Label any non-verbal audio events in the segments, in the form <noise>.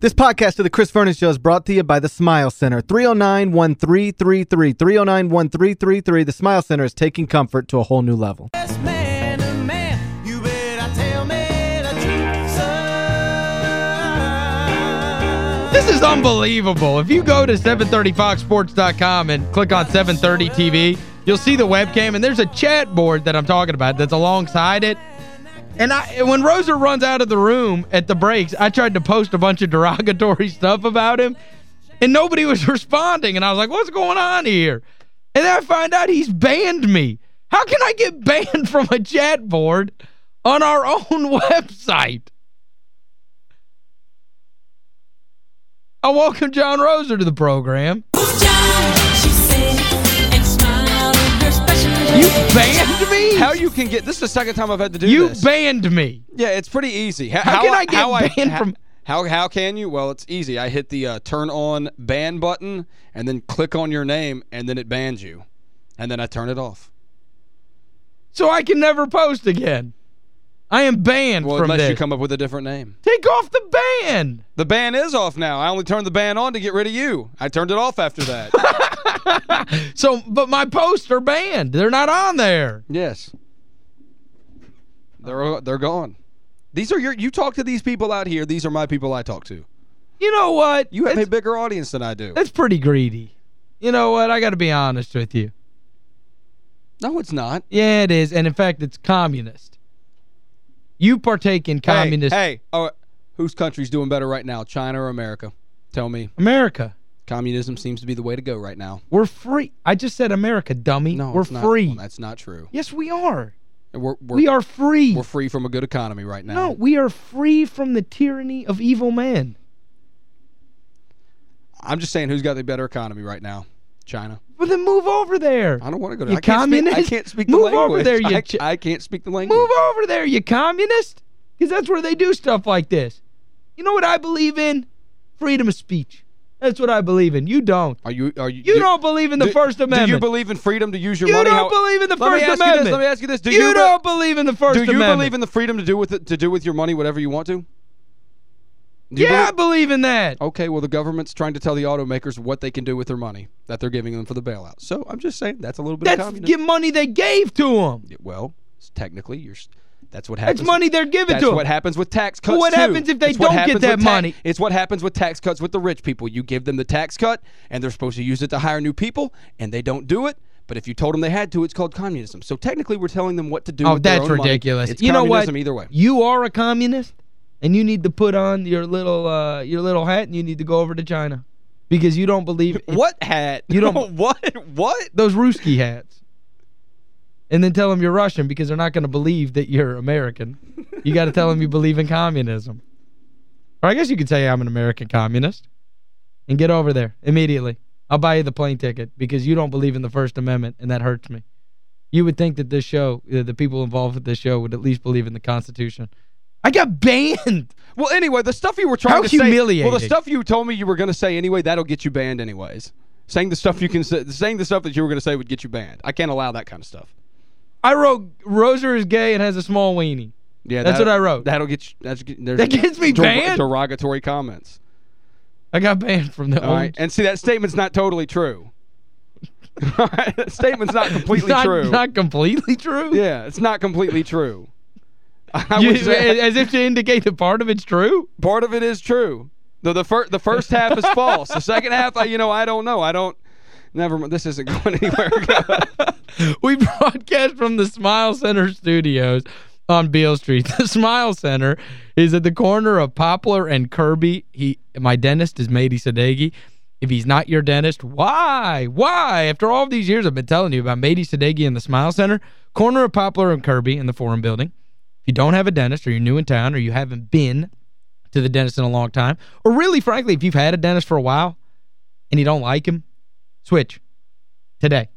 This podcast of the Chris Vernon Show is brought to you by the Smile Center. 309-1333. 309-1333. The Smile Center is taking comfort to a whole new level. This is unbelievable. If you go to 730foxsports.com and click on 730 TV, you'll see the webcam, and there's a chat board that I'm talking about that's alongside it. And I when Roser runs out of the room at the breaks, I tried to post a bunch of derogatory <laughs> stuff about him, and nobody was <laughs> responding. And I was like, what's going on here? And then I find out he's banned me. How can I get <laughs> banned from a chat board on our own website? I welcome John Roser to the program. You banned me? How you can get... This is the second time I've had to do you this. You banned me. Yeah, it's pretty easy. How, how can I get how banned I, from... How, how can you? Well, it's easy. I hit the uh, turn on ban button and then click on your name and then it bans you. And then I turn it off. So I can never post again. I am banned well, from unless this. you come up with a different name. Take off the ban. The ban is off now. I only turned the ban on to get rid of you. I turned it off after that. <laughs> so, but my posts are banned. They're not on there. Yes. They're uh, they're gone. These are your you talk to these people out here. These are my people I talk to. You know what? You have it's, a bigger audience than I do. That's pretty greedy. You know what? I got to be honest with you. No, it's not. Yeah, it is. And in fact, it's communist. You partake in communist... Hey, hey oh, whose country's doing better right now, China or America? Tell me. America. Communism seems to be the way to go right now. We're free. I just said America, dummy. No, we're free. Well, that's not true. Yes, we are. We're, we're, we are free. We're free from a good economy right now. No, we are free from the tyranny of evil men. I'm just saying who's got the better economy right now? China. Well, then move over there. I don't want to go to... You I can't communist? Speak, I can't speak move the language. over there, you I, I can't speak the language. Move over there, you communist. Because that's where they do stuff like this. You know what I believe in? Freedom of speech. That's what I believe in. You don't. Are you are you You do, not believe in the do, First Amendment. Do you believe in freedom to use your you money? You don't believe in the First Amendment. This, let me ask you this. Do you, you don't believe in the First Amendment. Do you Amendment. believe in the freedom to do with it, to do with your money whatever you want to? yeah, believe? I believe in that. Okay, well, the government's trying to tell the automakers what they can do with their money that they're giving them for the bailout. So I'm just saying that's a little bit that's of communism. That's money they gave to them. Well, technically, you're that's what happens. That's money they're giving That's to them. what happens with tax cuts, what too. happens if they it's don't get that money? It's what happens with tax cuts with the rich people. You give them the tax cut, and they're supposed to use it to hire new people, and they don't do it. But if you told them they had to, it's called communism. So technically, we're telling them what to do oh, that's ridiculous. Money. It's you know what? either way. You are a communist, and you need to put on your little uh, your little hat, and you need to go over to China. Because you don't believe... <laughs> what hat? You don't... <laughs> what? What? Those Ruski hats and then tell them you're Russian because they're not going to believe that you're American. You got to tell them you believe in communism. Or I guess you could say I'm an American communist. And get over there immediately. I'll buy you the plane ticket because you don't believe in the First Amendment, and that hurts me. You would think that this show, uh, the people involved with this show, would at least believe in the Constitution. I got banned. Well, anyway, the stuff you were trying How to humiliating. say... Well, the stuff you told me you were going to say anyway, that'll get you banned anyways. Saying the stuff you can say, saying the stuff that you were going to say would get you banned. I can't allow that kind of stuff. I wrote Roser is gay and has a small weenie. Yeah, that's what I wrote. That'll get you, that's, that gets me banned. Derogatory comments. I got banned from the All right. And see that statement's not totally true. <laughs> That statement's not completely not, true. Not completely true. Yeah, it's not completely true. <laughs> You, as if to indicate that part of it's true. Part of it is true. The the first the first half is <laughs> false. The second half, I, you know, I don't know. I don't. Never. mind. This isn't <laughs> going anywhere. <laughs> we broadcast from the Smile Center studios on Beale Street. <laughs> The Smile Center is at the corner of Poplar and Kirby. He, My dentist is Mady Sadeghi. If he's not your dentist, why? Why? After all these years I've been telling you about Mady Sadeghi and the Smile Center, corner of Poplar and Kirby in the Forum Building. If you don't have a dentist or you're new in town or you haven't been to the dentist in a long time, or really, frankly, if you've had a dentist for a while and you don't like him, switch today.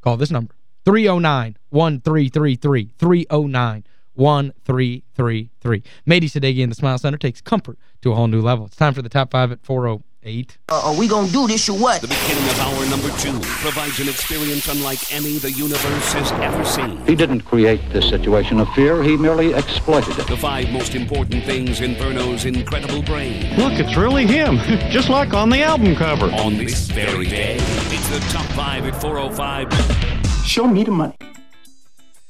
Call this number. 309-1333. 309-1333. Mady Sadeghi in the Smile Center takes comfort to a whole new level. It's time for the top five at 408. Eight. Uh, are we gonna do this or what? The beginning of hour number two provides an experience unlike any the universe has ever seen. He didn't create this situation of fear, he merely exploited it. The five most important things in Verno's incredible brain. Look, it's really him, <laughs> just like on the album cover. On this very day, it's the top five at 405. Show me the money.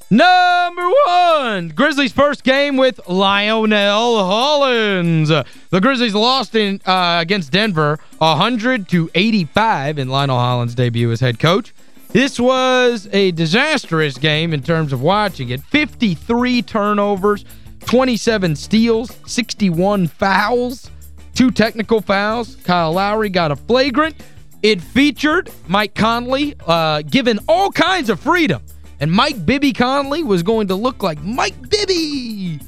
Number one, Grizzlies' first game with Lionel Hollins. The Grizzlies lost in uh, against Denver 100 to 85 in Lionel Hollins' debut as head coach. This was a disastrous game in terms of watching it. 53 turnovers, 27 steals, 61 fouls, two technical fouls. Kyle Lowry got a flagrant. It featured Mike Conley uh, given all kinds of freedom. And Mike Bibby Conley was going to look like Mike Bibby.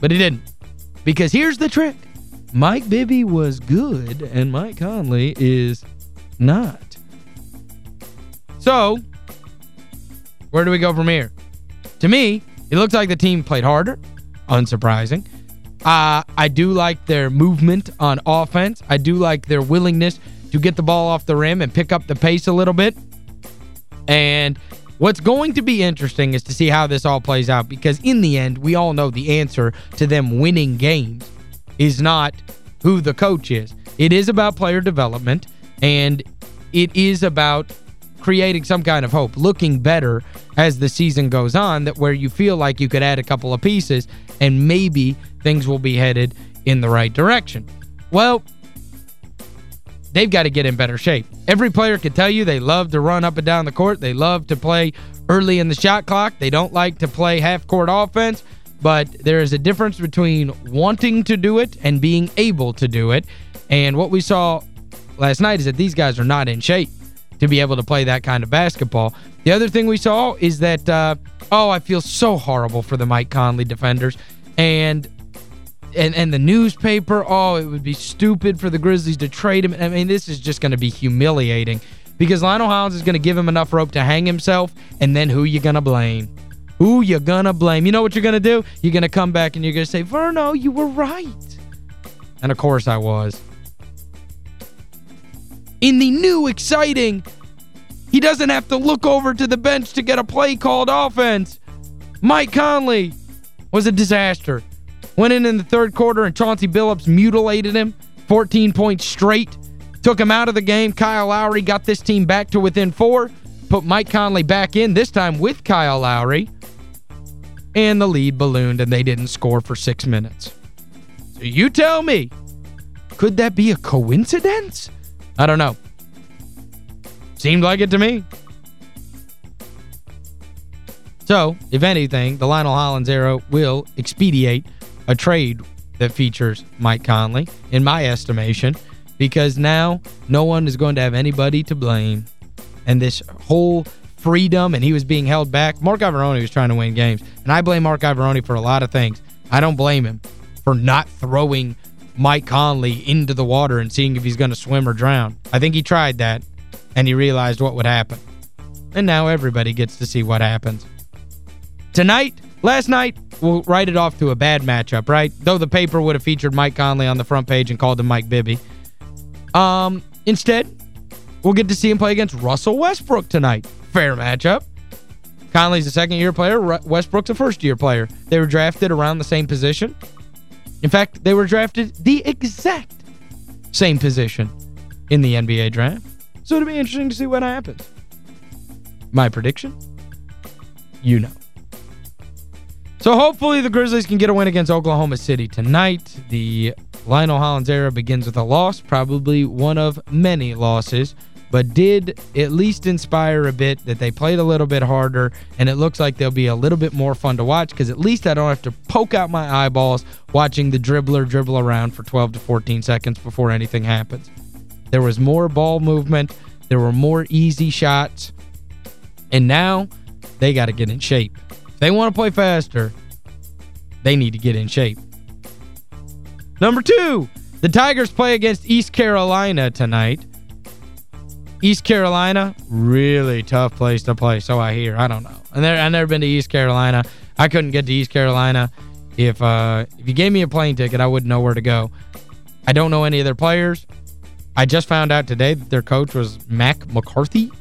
But he didn't. Because here's the trick. Mike Bibby was good and Mike Conley is not. So, where do we go from here? To me, it looks like the team played harder. Unsurprising. Uh, I do like their movement on offense. I do like their willingness to get the ball off the rim and pick up the pace a little bit. And what's going to be interesting is to see how this all plays out because in the end, we all know the answer to them winning games is not who the coach is. It is about player development and it is about creating some kind of hope, looking better as the season goes on, that where you feel like you could add a couple of pieces and maybe things will be headed in the right direction. Well, they've got to get in better shape. Every player can tell you they love to run up and down the court. They love to play early in the shot clock. They don't like to play half-court offense, but there is a difference between wanting to do it and being able to do it. And what we saw last night is that these guys are not in shape to be able to play that kind of basketball. The other thing we saw is that, uh, oh, I feel so horrible for the Mike Conley defenders. And and and the newspaper, oh, it would be stupid for the Grizzlies to trade him. I mean, this is just going to be humiliating because Lionel Hollins is going to give him enough rope to hang himself, and then who you going to blame? Who you going to blame? You know what you're going to do? You're going to come back and you're going to say, Verno, you were right. And of course I was. In the new, exciting, he doesn't have to look over to the bench to get a play called offense. Mike Conley was a disaster. Went in in the third quarter and Chauncey Billups mutilated him. 14 points straight. Took him out of the game. Kyle Lowry got this team back to within four. Put Mike Conley back in, this time with Kyle Lowry. And the lead ballooned and they didn't score for six minutes. So you tell me, could that be a coincidence? I don't know. Seemed like it to me. So, if anything, the Lionel Hollins era will expedite a trade that features Mike Conley, in my estimation, because now no one is going to have anybody to blame. And this whole freedom, and he was being held back. Mark Iavaroni was trying to win games, and I blame Mark Iavaroni for a lot of things. I don't blame him for not throwing Mike Conley into the water and seeing if he's going to swim or drown. I think he tried that, and he realized what would happen. And now everybody gets to see what happens. Tonight, last night, we'll write it off to a bad matchup, right? Though the paper would have featured Mike Conley on the front page and called him Mike Bibby. Um, instead, we'll get to see him play against Russell Westbrook tonight. Fair matchup. Conley's a second-year player. Westbrook's a first-year player. They were drafted around the same position. In fact, they were drafted the exact same position in the NBA draft. So it'll be interesting to see what happens. My prediction? You know. So hopefully the Grizzlies can get a win against Oklahoma City tonight. The Lionel Hollins era begins with a loss, probably one of many losses, but did at least inspire a bit that they played a little bit harder, and it looks like they'll be a little bit more fun to watch because at least I don't have to poke out my eyeballs watching the dribbler dribble around for 12 to 14 seconds before anything happens. There was more ball movement. There were more easy shots. And now they got to get in shape. If they want to play faster, they need to get in shape. Number two, the Tigers play against East Carolina tonight. East Carolina, really tough place to play, so I hear. I don't know. And there, I've never been to East Carolina. I couldn't get to East Carolina. If uh, if you gave me a plane ticket, I wouldn't know where to go. I don't know any of their players. I just found out today that their coach was Mack McCarthy.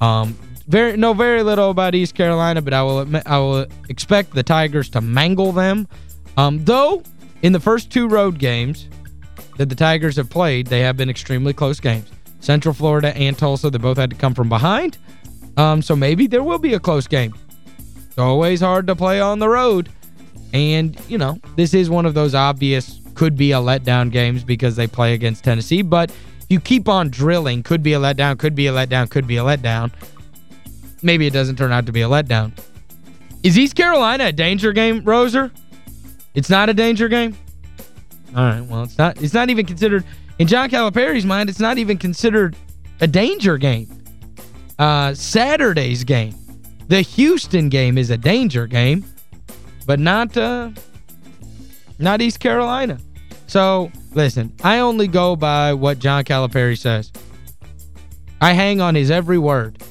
Um, very know very little about East Carolina, but I will admit, I will expect the Tigers to mangle them. Um, though, in the first two road games that the Tigers have played, they have been extremely close games. Central Florida and Tulsa, they both had to come from behind. Um, so maybe there will be a close game. It's always hard to play on the road. And, you know, this is one of those obvious could be a letdown games because they play against Tennessee. But if you keep on drilling, could be a letdown, could be a letdown, could be a letdown, maybe it doesn't turn out to be a letdown. Is East Carolina a danger game, Roser? It's not a danger game? All right, well, it's not it's not even considered in John Calipari's mind, it's not even considered a danger game. Uh, Saturday's game. The Houston game is a danger game, but not uh, not East Carolina. So, listen, I only go by what John Calipari says. I hang on his every word.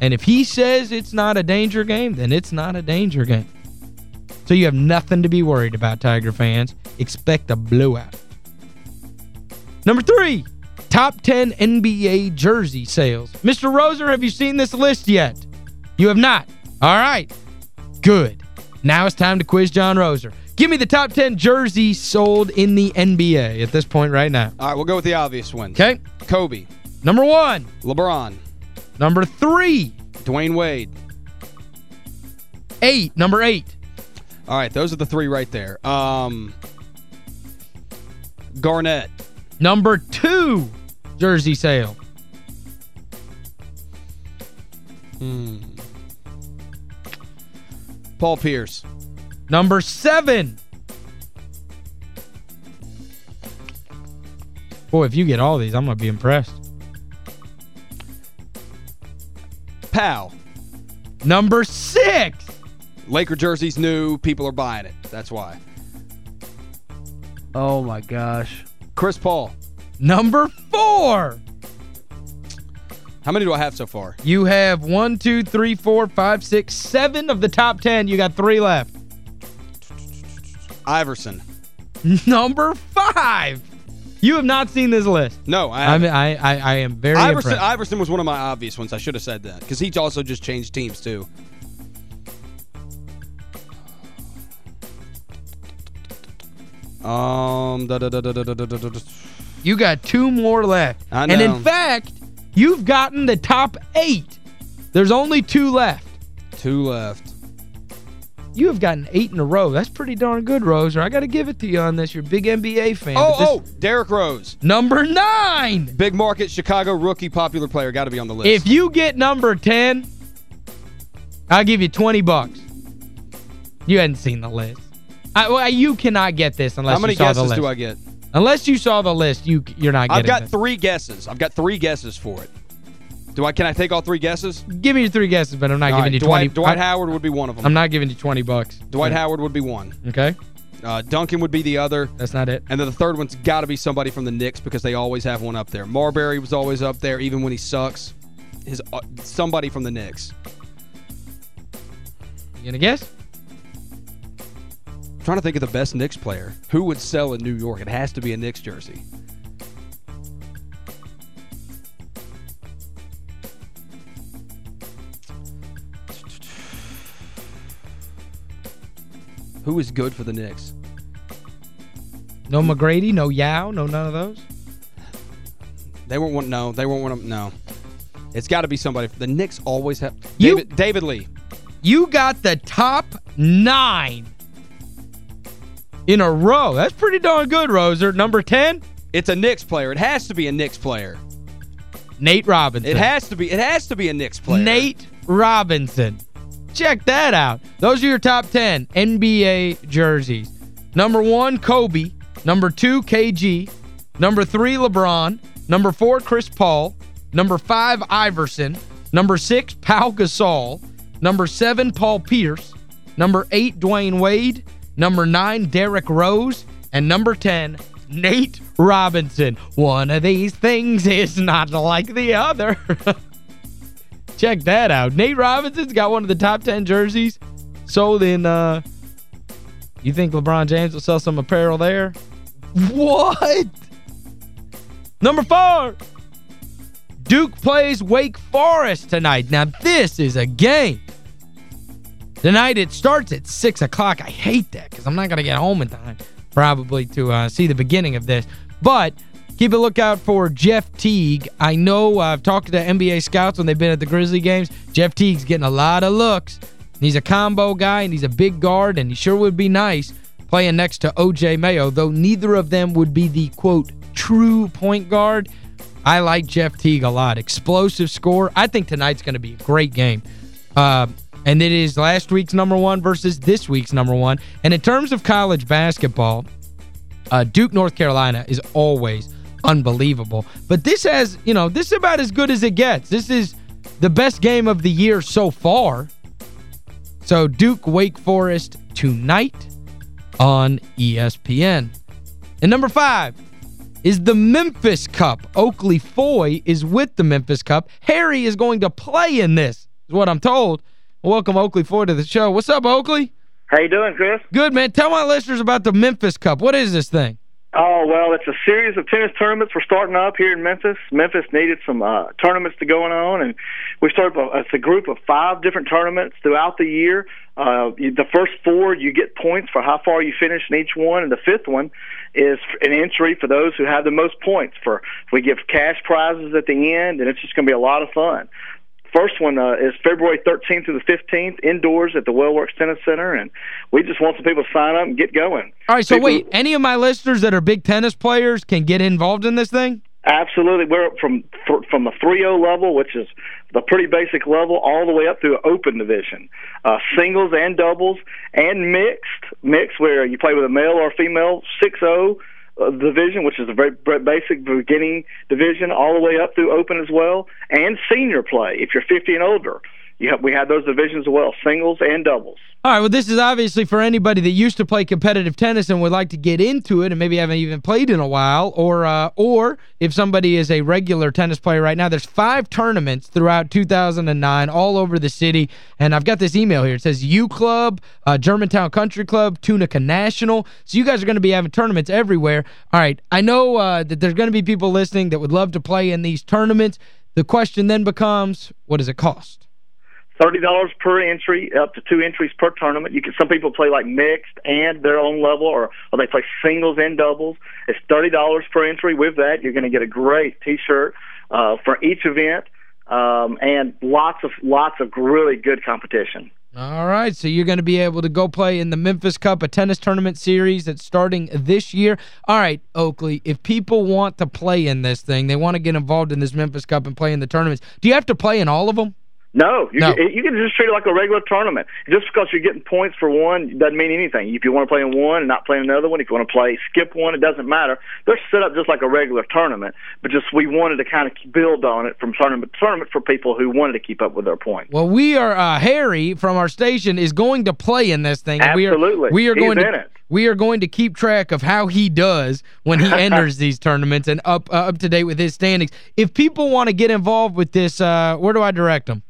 And if he says it's not a danger game, then it's not a danger game. So you have nothing to be worried about, Tiger fans. Expect a blowout. Number three, top 10 NBA jersey sales. Mr. Roser, have you seen this list yet? You have not. All right. Good. Now it's time to quiz John Roser. Give me the top 10 jerseys sold in the NBA at this point right now. All right, we'll go with the obvious ones. Okay? Kobe, Number one. LeBron, Number three. Dwyane Wade. Eight. Number eight. All right, those are the three right there. Um, Garnett, Number two jersey sale. Hmm. Paul Pierce, Number seven. Boy, if you get all these, I'm going to be impressed. Pau. Number six. Laker jerseys new, people are buying it. That's why. Oh, my gosh. Chris Paul. Number four. How many do I have so far? You have one, two, three, four, five, six, seven of the top ten. You got three left. Iverson. <laughs> Number five. You have not seen this list. No, I I mean, I, I, I am very Iverson, impressed. Iverson was one of my obvious ones. I should have said that because he also just changed teams too. Um, da, da, da, da, da, da, da, da. You got two more left. I know. And in fact, you've gotten the top eight. There's only two left. two left. You have gotten eight in a row. That's pretty darn good, Roser. I got to give it to you on this. You're a big NBA fan. Oh, this- oh, Derrick Rose, Number nine. big market, Chicago rookie, popular player, got to be on the list. If you get number 10, I'll give you 20 bucks. You hadn't seen the list. I, well, you cannot get this unless you saw the list. How many guesses do I get? Unless you saw the list, you you're not getting I've got this. three guesses. I've got three guesses for it. Do I? Can I take all three guesses? Give me your three guesses, but I'm not All giving right, you Dwight, 20. Dwight Howard would be one of them. I'm not giving you 20 bucks. Dwight Howard would be one. Okay? Uh, Duncan would be the other. That's not it. And then the third one's got to be somebody from the Knicks because they always have one up there. Marbury was always up there, even when he sucks. His uh, Somebody from the Knicks. You going to guess? I'm trying to think of the best Knicks player. Who would sell in New York? It has to be a Knicks jersey. Who is good for the Knicks? No McGrady, no Yao, no none of those? They weren't one. No, they weren't one. of- No, it's got to be somebody. The Knicks always have. You- David, David Lee. You got the top nine in a row. That's pretty darn good, Roser. Number 10, It's a Knicks player. It has to be a Knicks player. Nate Robinson. It has to be. It has to be a Knicks player. Nate Robinson. Check that out. Those are your top 10 NBA jerseys. Number one, Kobe. Number two, KG. Number three, LeBron. Number four, Chris Paul. Number five, Iverson. Number six, Pau Gasol. Number seven, Paul Pierce. Number eight, Dwyane Wade. Number nine, Derrick Rose. And number 10, Nate Robinson. One of these things is not like the other. <laughs> Check that out. Nate Robinson's got one of the top 10 jerseys sold in, uh, you think LeBron James will sell some apparel there? What? Number four, Duke plays Wake Forest tonight. Now, this is a game. Tonight, it starts at 6 o'clock. I hate that because I'm not going to get home in time probably to uh, see the beginning of this. But keep a lookout for Jeff Teague. I know uh, I've talked to NBA scouts when they've been at the Grizzly games. Jeff Teague's getting a lot of looks. He's a combo guy, and he's a big guard, and he sure would be nice playing next to O.J. Mayo, though neither of them would be the, quote, true point guard. I like Jeff Teague a lot. Explosive score. I think tonight's going to be a great game. Uh, and it is last week's number one versus this week's number one. And in terms of college basketball, uh, Duke, North Carolina is always unbelievable. But this has, you know, this is about as good as it gets. This is the best game of the year so far. So Duke, Wake Forest tonight on ESPN. And number five is the Memphis Cup. Oakley Foy is with the Memphis Cup. Harry is going to play in this, is what I'm told. Welcome Oakley Foy to the show. What's up, Oakley? How you doing, Chris? Good, man. Tell my listeners about the Memphis Cup. What is this thing? Oh, well, it's a series of tennis tournaments we're starting up here in Memphis. Memphis needed some uh, tournaments to going on, and we started, a, it's a group of five different tournaments throughout the year. Uh, the first four, you get points for how far you finish in each one, and the fifth one is an entry for those who have the most points. For We give cash prizes at the end, and it's just going to be a lot of fun. First one uh, is February 13th through the 15th, indoors at the WellWorks Tennis Center, and we just want some people to sign up and get going. All right, so people, wait, any of my listeners that are big tennis players can get involved in this thing? Absolutely. We're from from the 3-0 level, which is the pretty basic level, all the way up through open division. Uh, singles and doubles and mixed, mixed where you play with a male or a female, 6-0, uh, Uh, division, which is a very basic beginning division, all the way up through open as well, and senior play if you're 50 and older. Have, we had those divisions as well, singles and doubles. All right, well, this is obviously for anybody that used to play competitive tennis and would like to get into it and maybe haven't even played in a while, or uh, or if somebody is a regular tennis player right now, there's five tournaments throughout 2009 all over the city, and I've got this email here. It says U Club, uh, Germantown Country Club, Tunica National. So you guys are going to be having tournaments everywhere. All right, I know uh, that there's going to be people listening that would love to play in these tournaments. The question then becomes, what does it cost? Thirty dollars per entry, up to two entries per tournament. You can some people play like mixed and their own level, or, or they play singles and doubles. It's thirty dollars per entry. With that, you're going to get a great T-shirt uh, for each event, um, and lots of lots of really good competition. All right, so you're going to be able to go play in the Memphis Cup, a tennis tournament series that's starting this year. All right, Oakley, if people want to play in this thing, they want to get involved in this Memphis Cup and play in the tournaments, do you have to play in all of them? No, you, no. Can, you can just treat it like a regular tournament. Just because you're getting points for one doesn't mean anything. If you want to play in one and not play in another one, if you want to play skip one, it doesn't matter. They're set up just like a regular tournament, but just we wanted to kind of build on it from tournament to tournament for people who wanted to keep up with their points. Well, we are uh, Harry from our station is going to play in this thing. Absolutely. We are, we are going to we are going to keep track of how he does when he <laughs> enters these tournaments and up uh, up to date with his standings. If people want to get involved with this, uh, where do I direct them?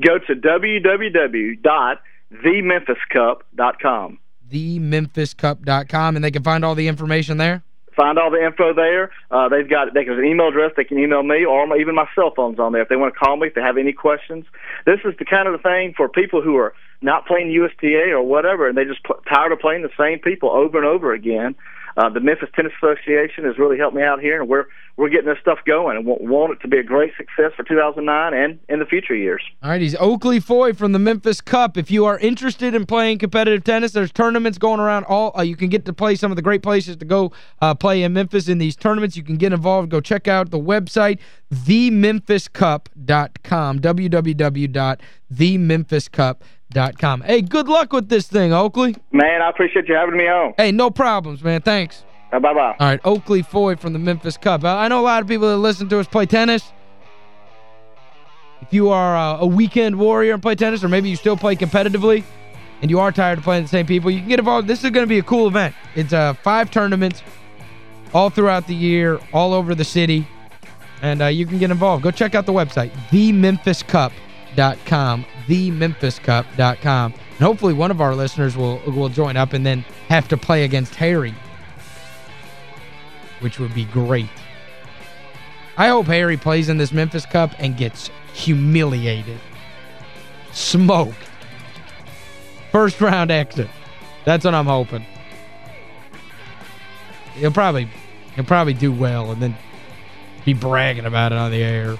Go to www.thememphiscup.com. Thememphiscup.com, and they can find all the information there? Find all the info there. Uh, they've got they can an email address. They can email me, or my, even my cell phone's on there if they want to call me if they have any questions. This is the kind of the thing for people who are not playing USTA or whatever, and they just tired of playing the same people over and over again. Uh, the Memphis Tennis Association has really helped me out here, and we're we're getting this stuff going and want it to be a great success for 2009 and in the future years. All right, he's Oakley Foy from the Memphis Cup. If you are interested in playing competitive tennis, there's tournaments going around. all. Uh, you can get to play some of the great places to go uh, play in Memphis in these tournaments. You can get involved. Go check out the website, thememphiscup.com, www.thememphiscup.com. Hey, good luck with this thing, Oakley. Man, I appreciate you having me on. Hey, no problems, man. Thanks. Bye-bye. All right, Oakley Foy from the Memphis Cup. I know a lot of people that listen to us play tennis. If you are uh, a weekend warrior and play tennis, or maybe you still play competitively, and you are tired of playing the same people, you can get involved. This is going to be a cool event. It's uh, five tournaments all throughout the year, all over the city, and uh, you can get involved. Go check out the website, thememphiscup.com, thememphiscup.com. And hopefully one of our listeners will, will join up and then have to play against Harry which would be great. I hope Harry plays in this Memphis Cup and gets humiliated. Smoked. First round exit. That's what I'm hoping. He'll probably he'll probably do well and then be bragging about it on the air.